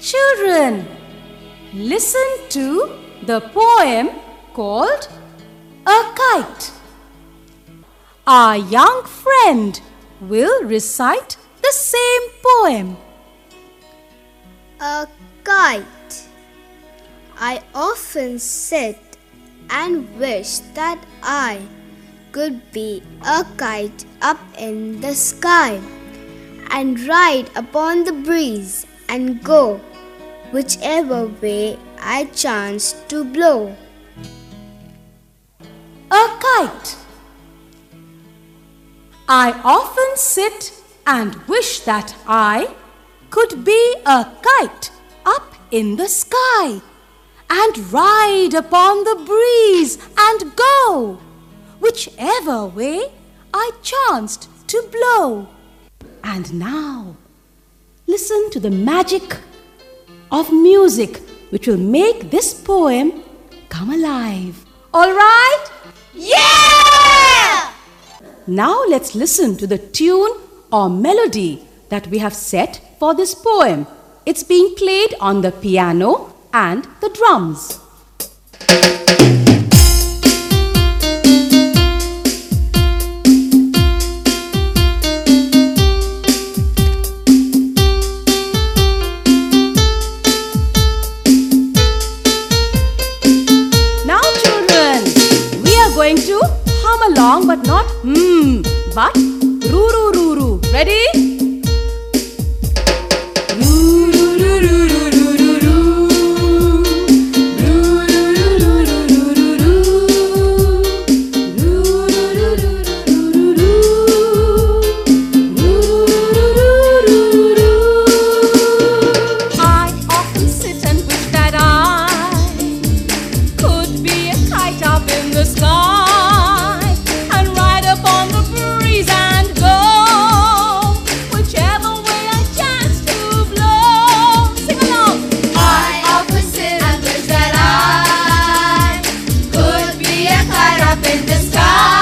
Children, listen to the poem called A Kite. Our young friend will recite the same poem. A kite. I often sit and wish that I could be a kite up in the sky and ride upon the breeze and go whichever way I chance to blow. A kite. I often sit and wish that I could be a kite up in the sky and ride upon the breeze and go whichever way I chanced to blow. And now, listen to the magic of music which will make this poem come alive. All right? Yeah! Now let's listen to the tune or melody that we have set for this poem. It's being played on the piano and the drums. Along, but not hmm, but roo roo roo roo. up in the sky.